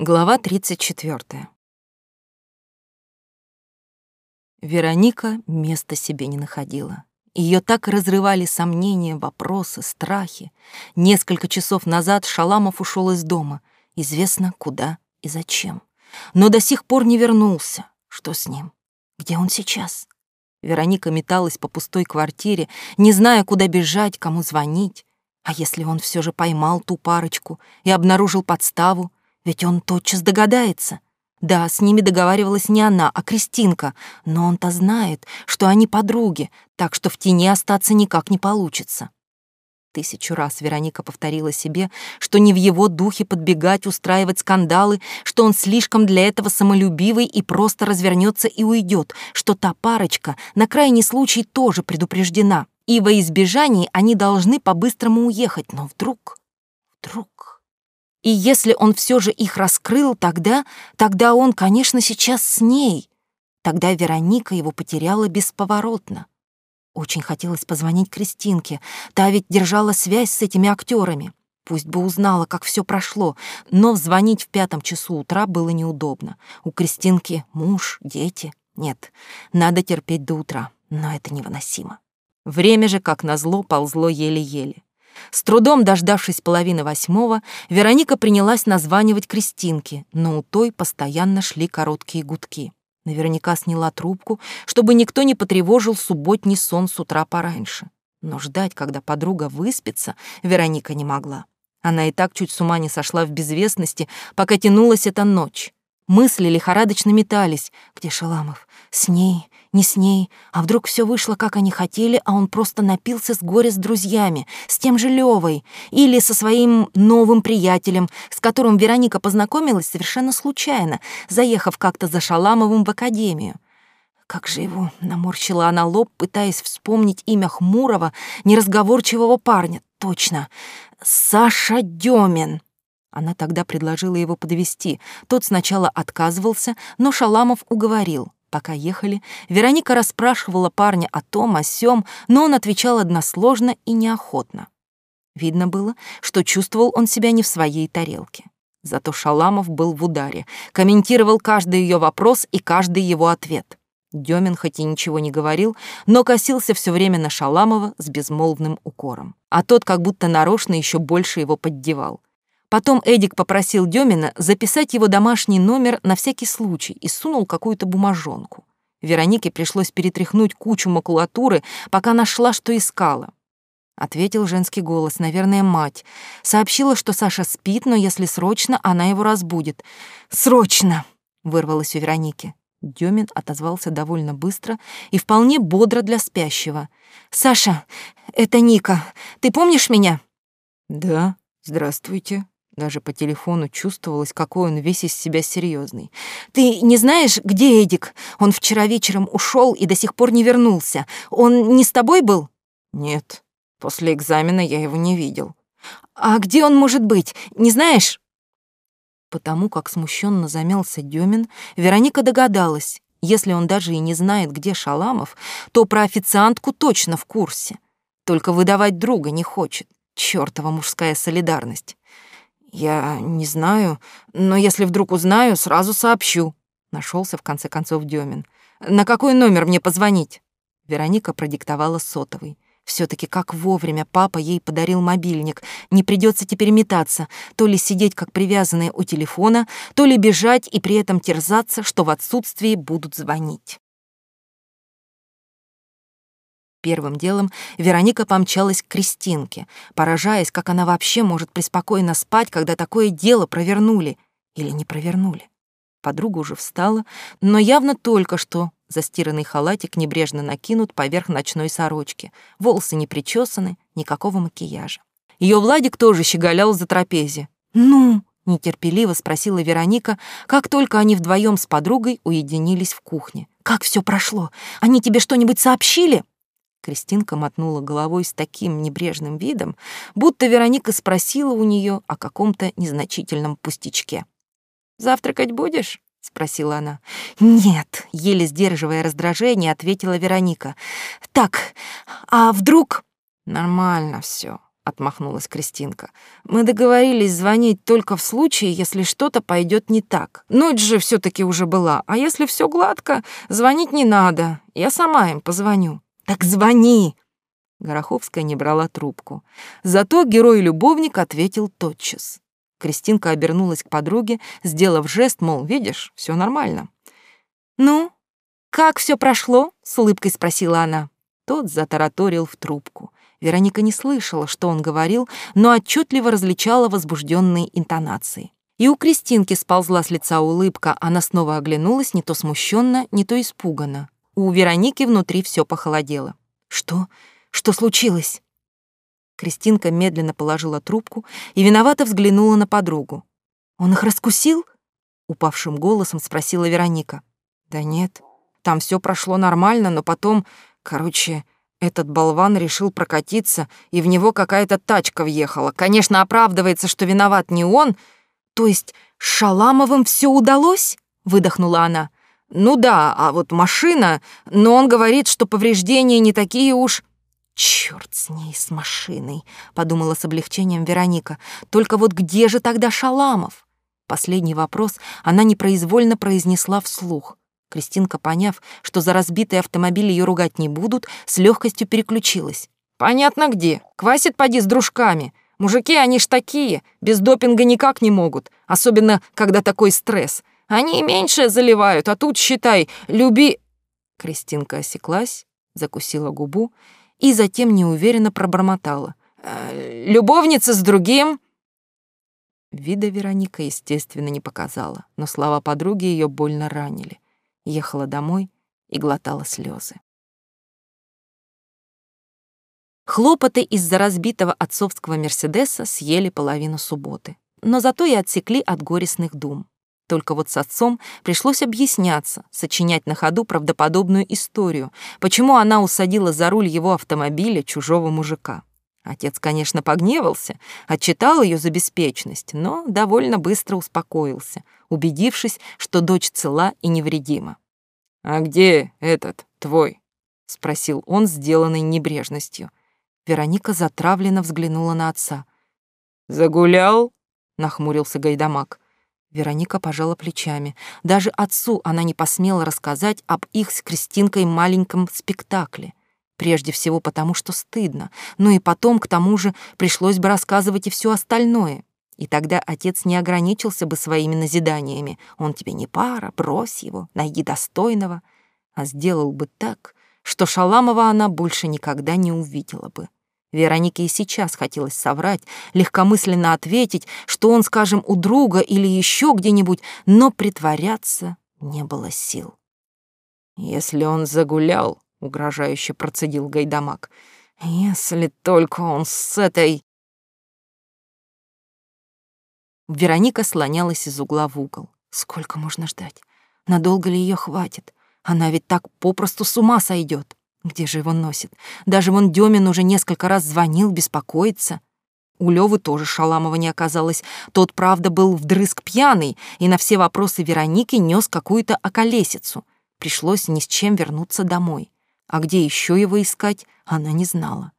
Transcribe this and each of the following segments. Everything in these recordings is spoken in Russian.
Глава 34. Вероника места себе не находила. Ее так разрывали сомнения, вопросы, страхи. Несколько часов назад Шаламов ушел из дома. Известно, куда и зачем. Но до сих пор не вернулся. Что с ним? Где он сейчас? Вероника металась по пустой квартире, не зная, куда бежать, кому звонить. А если он все же поймал ту парочку и обнаружил подставу, ведь он тотчас догадается. Да, с ними договаривалась не она, а Кристинка, но он-то знает, что они подруги, так что в тени остаться никак не получится. Тысячу раз Вероника повторила себе, что не в его духе подбегать, устраивать скандалы, что он слишком для этого самолюбивый и просто развернется и уйдет, что та парочка на крайний случай тоже предупреждена, и во избежании они должны по-быстрому уехать, но вдруг, вдруг... И если он все же их раскрыл, тогда, тогда он, конечно, сейчас с ней. Тогда Вероника его потеряла бесповоротно. Очень хотелось позвонить Кристинке. Та ведь держала связь с этими актерами. Пусть бы узнала, как все прошло, но звонить в пятом часу утра было неудобно. У Кристинки муж, дети. Нет, надо терпеть до утра, но это невыносимо. Время же, как назло, ползло еле-еле. С трудом дождавшись половины восьмого, Вероника принялась названивать Кристинке, но у той постоянно шли короткие гудки. Наверняка сняла трубку, чтобы никто не потревожил субботний сон с утра пораньше. Но ждать, когда подруга выспится, Вероника не могла. Она и так чуть с ума не сошла в безвестности, пока тянулась эта ночь. Мысли лихорадочно метались. Где Шаламов? С ней? Не с ней. А вдруг все вышло, как они хотели, а он просто напился с горя с друзьями, с тем же Левой, или со своим новым приятелем, с которым Вероника познакомилась совершенно случайно, заехав как-то за Шаламовым в академию. Как же его наморщила она лоб, пытаясь вспомнить имя хмурого, неразговорчивого парня. Точно. Саша Демин. Она тогда предложила его подвести. Тот сначала отказывался, но Шаламов уговорил. Пока ехали, Вероника расспрашивала парня о том, о сём, но он отвечал односложно и неохотно. Видно было, что чувствовал он себя не в своей тарелке. Зато Шаламов был в ударе, комментировал каждый ее вопрос и каждый его ответ. Демин хоть и ничего не говорил, но косился все время на Шаламова с безмолвным укором. А тот как будто нарочно еще больше его поддевал. Потом Эдик попросил Демина записать его домашний номер на всякий случай и сунул какую-то бумажонку. Веронике пришлось перетряхнуть кучу макулатуры, пока нашла, что искала. Ответил женский голос, наверное, мать. Сообщила, что Саша спит, но если срочно, она его разбудит. «Срочно!» — вырвалось у Вероники. Демин отозвался довольно быстро и вполне бодро для спящего. «Саша, это Ника. Ты помнишь меня?» «Да, здравствуйте», даже по телефону чувствовалось, какой он весь из себя серьезный. «Ты не знаешь, где Эдик? Он вчера вечером ушел и до сих пор не вернулся. Он не с тобой был?» «Нет, после экзамена я его не видел». «А где он может быть? Не знаешь?» Потому как смущенно замялся Демин, Вероника догадалась, если он даже и не знает, где Шаламов, то про официантку точно в курсе. Только выдавать друга не хочет. Чёртова мужская солидарность. «Я не знаю, но если вдруг узнаю, сразу сообщу», — нашелся в конце концов Демин. «На какой номер мне позвонить?» Вероника продиктовала сотовый. все таки как вовремя папа ей подарил мобильник. Не придется теперь метаться, то ли сидеть как привязанная у телефона, то ли бежать и при этом терзаться, что в отсутствии будут звонить. Первым делом Вероника помчалась к Кристинке, поражаясь, как она вообще может преспокойно спать, когда такое дело провернули или не провернули. Подруга уже встала, но явно только что застиранный халатик небрежно накинут поверх ночной сорочки, волосы не причесаны, никакого макияжа. Ее Владик тоже щеголял за трапезе. «Ну?» — нетерпеливо спросила Вероника, как только они вдвоем с подругой уединились в кухне. «Как все прошло? Они тебе что-нибудь сообщили?» Кристинка мотнула головой с таким небрежным видом, будто Вероника спросила у нее о каком-то незначительном пустячке. «Завтракать будешь?» — спросила она. «Нет», — еле сдерживая раздражение, ответила Вероника. «Так, а вдруг...» «Нормально все, — отмахнулась Кристинка. «Мы договорились звонить только в случае, если что-то пойдет не так. Ночь же все таки уже была, а если все гладко, звонить не надо. Я сама им позвоню». «Так звони!» Гороховская не брала трубку. Зато герой-любовник ответил тотчас. Кристинка обернулась к подруге, сделав жест, мол, видишь, все нормально. «Ну, как все прошло?» — с улыбкой спросила она. Тот затараторил в трубку. Вероника не слышала, что он говорил, но отчетливо различала возбужденные интонации. И у Кристинки сползла с лица улыбка, она снова оглянулась, не то смущенно, не то испуганно. У Вероники внутри все похолодело. «Что? Что случилось?» Кристинка медленно положила трубку и виновато взглянула на подругу. «Он их раскусил?» — упавшим голосом спросила Вероника. «Да нет, там все прошло нормально, но потом, короче, этот болван решил прокатиться, и в него какая-то тачка въехала. Конечно, оправдывается, что виноват не он. То есть Шаламовым все удалось? Выдохнула она. Ну да, а вот машина, но он говорит, что повреждения не такие уж... Черт с ней, с машиной, подумала с облегчением Вероника. Только вот где же тогда Шаламов? Последний вопрос она непроизвольно произнесла вслух. Кристинка, поняв, что за разбитый автомобиль ее ругать не будут, с легкостью переключилась. «Понятно где. Квасит поди с дружками. Мужики, они ж такие, без допинга никак не могут, особенно когда такой стресс. Они меньше заливают, а тут, считай, люби...» Кристинка осеклась, закусила губу и затем неуверенно пробормотала. «Э, «Любовница с другим...» Вида Вероника, естественно, не показала, но слова подруги ее больно ранили ехала домой и глотала слезы. Хлопоты из-за разбитого отцовского Мерседеса съели половину субботы, но зато и отсекли от горестных дум. Только вот с отцом пришлось объясняться, сочинять на ходу правдоподобную историю, почему она усадила за руль его автомобиля чужого мужика. Отец, конечно, погневался, отчитал ее за беспечность, но довольно быстро успокоился, убедившись, что дочь цела и невредима. «А где этот, твой?» — спросил он, сделанный небрежностью. Вероника затравленно взглянула на отца. «Загулял?» — нахмурился Гайдамак. Вероника пожала плечами. Даже отцу она не посмела рассказать об их с Кристинкой маленьком спектакле — Прежде всего потому, что стыдно, но и потом, к тому же, пришлось бы рассказывать и все остальное. И тогда отец не ограничился бы своими назиданиями. Он тебе не пара, брось его, найди достойного. А сделал бы так, что Шаламова она больше никогда не увидела бы. Веронике и сейчас хотелось соврать, легкомысленно ответить, что он, скажем, у друга или еще где-нибудь, но притворяться не было сил. Если он загулял, угрожающе процедил Гайдамак. Если только он с этой... Вероника слонялась из угла в угол. Сколько можно ждать? Надолго ли ее хватит? Она ведь так попросту с ума сойдет. Где же его носит? Даже вон Демин уже несколько раз звонил, беспокоится. У Лёвы тоже Шаламова не оказалось. Тот, правда, был вдрызг пьяный и на все вопросы Вероники нес какую-то околесицу. Пришлось ни с чем вернуться домой а где еще его искать, она не знала.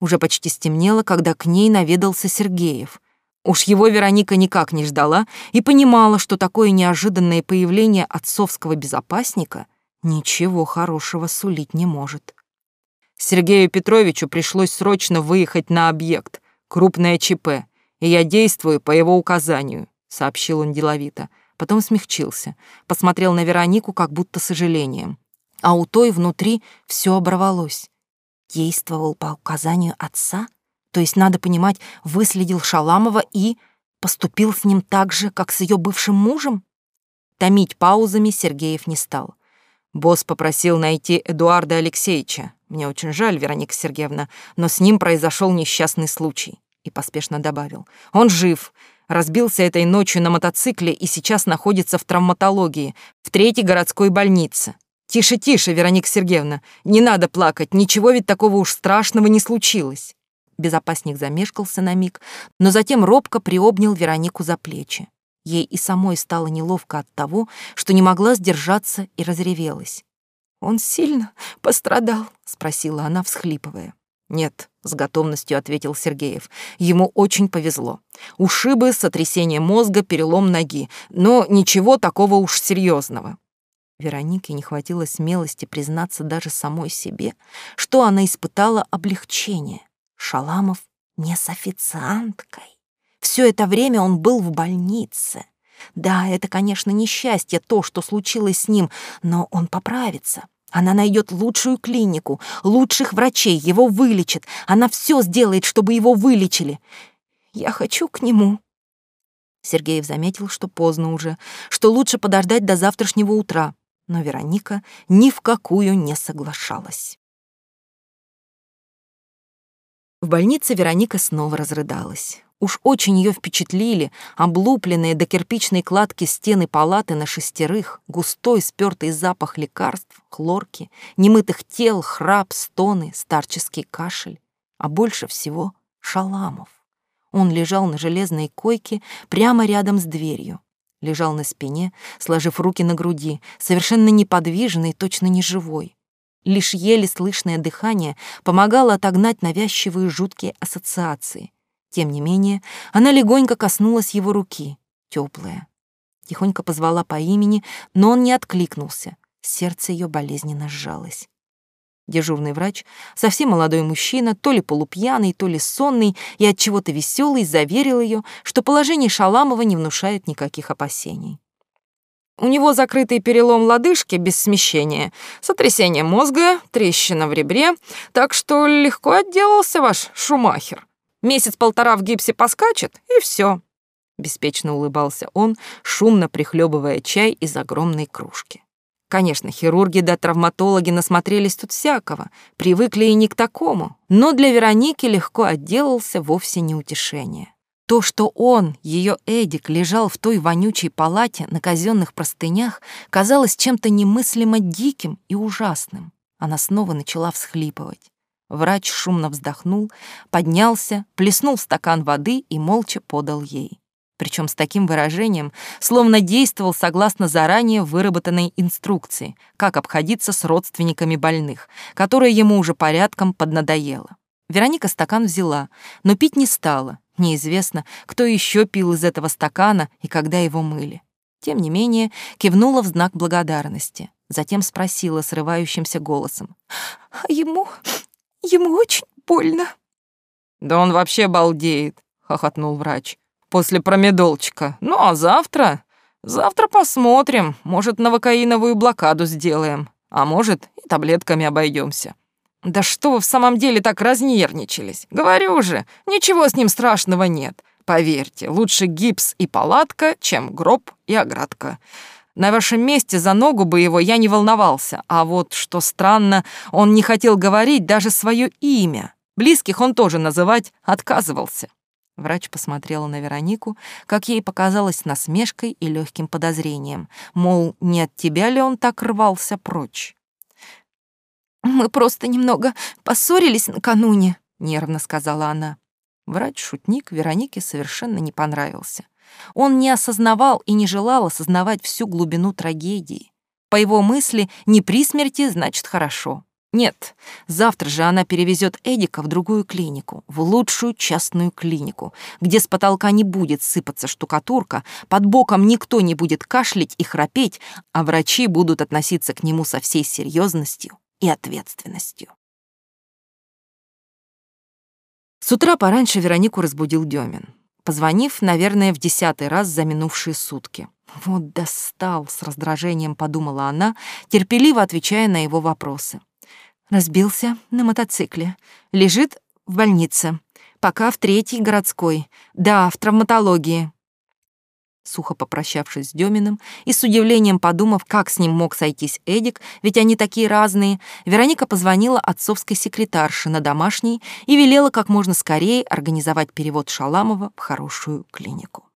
Уже почти стемнело, когда к ней наведался Сергеев. Уж его Вероника никак не ждала и понимала, что такое неожиданное появление отцовского безопасника ничего хорошего сулить не может. Сергею Петровичу пришлось срочно выехать на объект, крупное ЧП, и я действую по его указанию, сообщил он деловито. Потом смягчился, посмотрел на Веронику как будто сожалением а у той внутри все оборвалось. Действовал по указанию отца? То есть, надо понимать, выследил Шаламова и поступил с ним так же, как с ее бывшим мужем? Томить паузами Сергеев не стал. Босс попросил найти Эдуарда Алексеевича. Мне очень жаль, Вероника Сергеевна, но с ним произошел несчастный случай. И поспешно добавил. Он жив, разбился этой ночью на мотоцикле и сейчас находится в травматологии, в третьей городской больнице. «Тише, тише, Вероника Сергеевна, не надо плакать, ничего ведь такого уж страшного не случилось». Безопасник замешкался на миг, но затем робко приобнял Веронику за плечи. Ей и самой стало неловко от того, что не могла сдержаться и разревелась. «Он сильно пострадал?» — спросила она, всхлипывая. Нет, с готовностью ответил Сергеев. Ему очень повезло. Ушибы, сотрясение мозга, перелом ноги, но ничего такого уж серьезного. Веронике не хватило смелости признаться даже самой себе, что она испытала облегчение. Шаламов не с официанткой. Все это время он был в больнице. Да, это, конечно, несчастье, то, что случилось с ним, но он поправится. Она найдет лучшую клинику, лучших врачей, его вылечит. Она все сделает, чтобы его вылечили. Я хочу к нему. Сергеев заметил, что поздно уже, что лучше подождать до завтрашнего утра, но Вероника ни в какую не соглашалась. В больнице Вероника снова разрыдалась. Уж очень ее впечатлили облупленные до кирпичной кладки стены палаты на шестерых, густой спёртый запах лекарств, хлорки, немытых тел, храп, стоны, старческий кашель, а больше всего Шаламов. Он лежал на железной койке прямо рядом с дверью. Лежал на спине, сложив руки на груди, совершенно неподвижный, точно не живой. Лишь еле слышное дыхание помогало отогнать навязчивые жуткие ассоциации — тем не менее, она легонько коснулась его руки, теплая. Тихонько позвала по имени, но он не откликнулся. Сердце ее болезненно сжалось. Дежурный врач, совсем молодой мужчина, то ли полупьяный, то ли сонный и от чего-то веселый, заверил ее, что положение Шаламова не внушает никаких опасений. У него закрытый перелом лодыжки без смещения, сотрясение мозга, трещина в ребре, так что легко отделался ваш Шумахер. Месяц-полтора в гипсе поскачет, и все. Беспечно улыбался он, шумно прихлебывая чай из огромной кружки. Конечно, хирурги да травматологи насмотрелись тут всякого, привыкли и не к такому, но для Вероники легко отделался вовсе не утешение. То, что он, ее Эдик, лежал в той вонючей палате на казенных простынях, казалось чем-то немыслимо диким и ужасным. Она снова начала всхлипывать. Врач шумно вздохнул, поднялся, плеснул стакан воды и молча подал ей. Причем с таким выражением, словно действовал согласно заранее выработанной инструкции, как обходиться с родственниками больных, которая ему уже порядком поднадоела. Вероника стакан взяла, но пить не стала. Неизвестно, кто еще пил из этого стакана и когда его мыли. Тем не менее, кивнула в знак благодарности. Затем спросила срывающимся голосом. «А ему Ему очень больно». «Да он вообще балдеет», — хохотнул врач. «После промедолчика. Ну а завтра? Завтра посмотрим. Может, новокаиновую блокаду сделаем. А может, и таблетками обойдемся. Да что вы в самом деле так разнервничались? Говорю же, ничего с ним страшного нет. Поверьте, лучше гипс и палатка, чем гроб и оградка. На вашем месте за ногу бы его я не волновался, а вот, что странно, он не хотел говорить даже свое имя. Близких он тоже называть отказывался. Врач посмотрела на Веронику, как ей показалось насмешкой и легким подозрением, мол, не от тебя ли он так рвался прочь. «Мы просто немного поссорились накануне», — нервно сказала она. Врач-шутник Веронике совершенно не понравился. Он не осознавал и не желал осознавать всю глубину трагедии. По его мысли, не при смерти значит хорошо. Нет, завтра же она перевезет Эдика в другую клинику, в лучшую частную клинику, где с потолка не будет сыпаться штукатурка, под боком никто не будет кашлять и храпеть, а врачи будут относиться к нему со всей серьезностью и ответственностью. С утра пораньше Веронику разбудил Демин позвонив, наверное, в десятый раз за минувшие сутки. «Вот достал!» — с раздражением подумала она, терпеливо отвечая на его вопросы. Разбился на мотоцикле. Лежит в больнице. Пока в третьей городской. Да, в травматологии. Сухо попрощавшись с Деминым и с удивлением подумав, как с ним мог сойтись Эдик, ведь они такие разные, Вероника позвонила отцовской секретарше на домашний и велела как можно скорее организовать перевод Шаламова в хорошую клинику.